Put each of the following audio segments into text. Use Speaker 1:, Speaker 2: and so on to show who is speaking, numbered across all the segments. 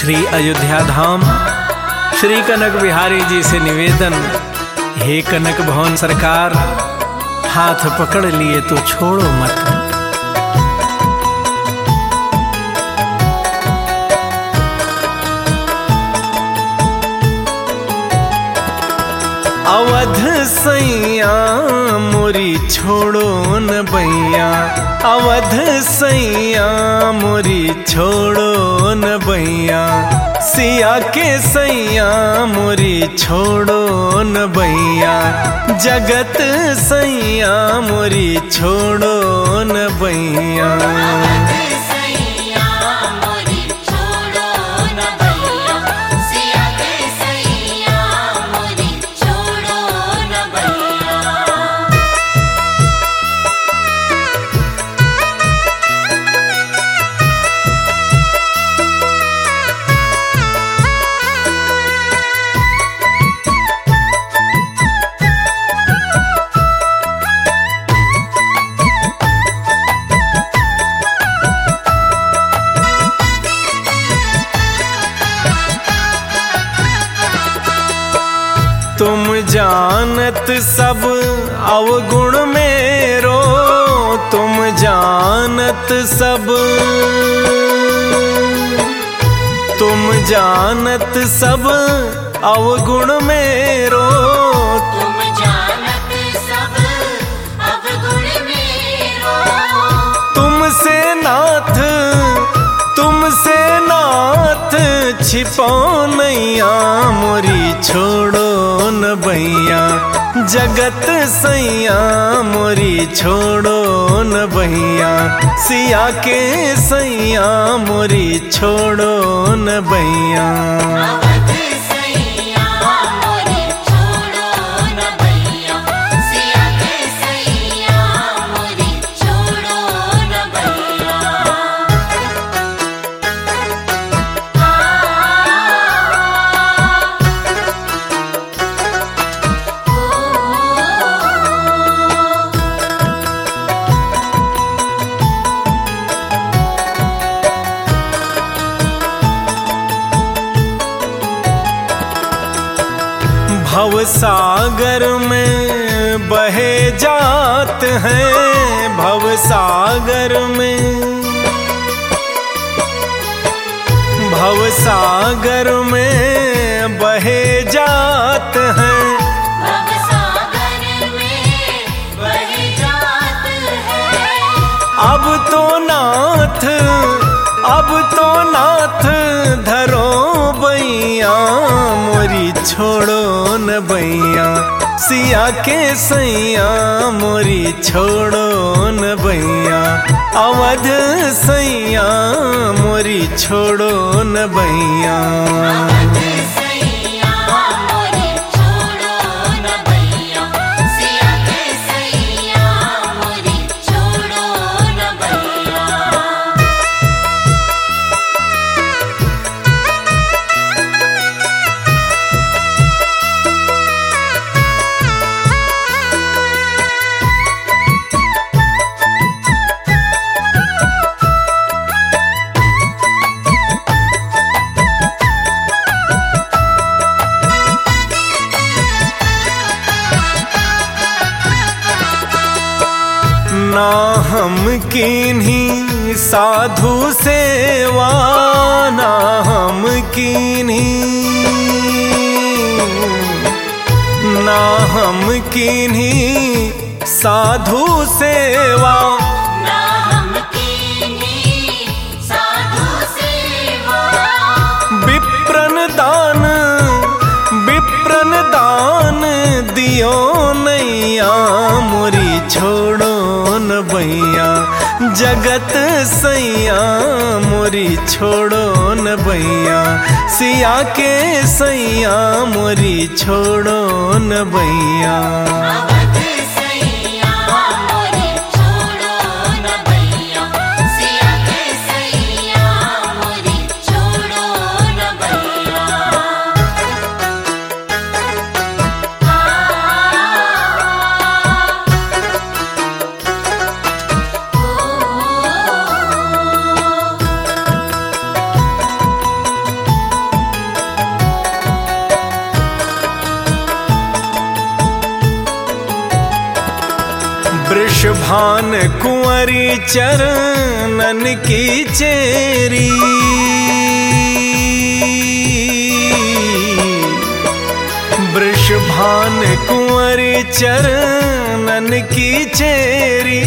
Speaker 1: श्री अयोध्या धाम, श्री कनक बिहारी जी से निवेदन, हे कनक भवन सरकार, हाथ पकड़ लिए तो छोड़ो मत। मोरी छोड़ो न भैया, अवध सैया, मोरी छोड़ो न भैया, सिया के सैया, मोरी छोड़ो न बैया जगत सैया, मोरी छोड़ो न बैया जानत सब अवगुण मेरो तुम जानत सब। तुम जानत सब अवगुण मेरो
Speaker 2: तुम जानत सब अवगुण मेरो।
Speaker 1: तुमसे नाथ तुमसे नाथ छिपो नैया मोरी छोड़ो बैया जगत सैया मोरी छोड़ो न
Speaker 2: भैया। सिया के सैया मोरी छोड़ो न बैया
Speaker 1: भव सागर में बहे जात हैं भव सागर में। भव सागर में बहे जात हैं।
Speaker 2: भव में बह जात है।
Speaker 1: अब तो नाथ अब तो नाथ धरो बैया मोरी छोड़ो न बैया, सिया के सैया, मोरी छोड़ो न भैया अवध सैया, मोरी छोड़ो न बैया।
Speaker 2: ना
Speaker 1: हम किन्हीं साधु सेवा ना हम किन्हीं ना हम किन्हीं साधु सेवा। जगत सैया मोरी छोड़ो न
Speaker 2: भैया। सिया के सैया मोरी छोड़ो न बैया
Speaker 1: भान कुंवरी चरणन की चेरी। वृषभान कुंवरी चरणन
Speaker 2: की चेरी।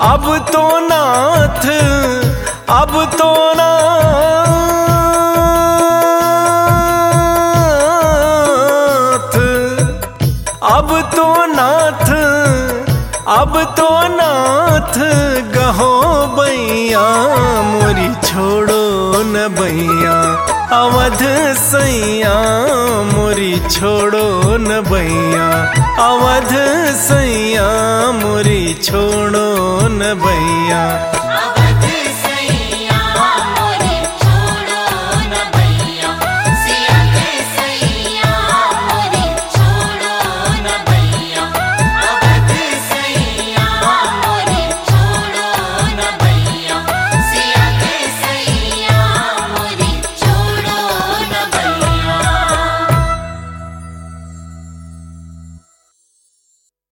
Speaker 1: अब तो नाथ अब तो नाथ। अब तो नाथ, अब तो नाथ, गहो बैया मोरी छोड़ो न बैया अवध सैया, मोरी छोड़ो न बैया अवध सैया, मोरी छोड़ो न बैया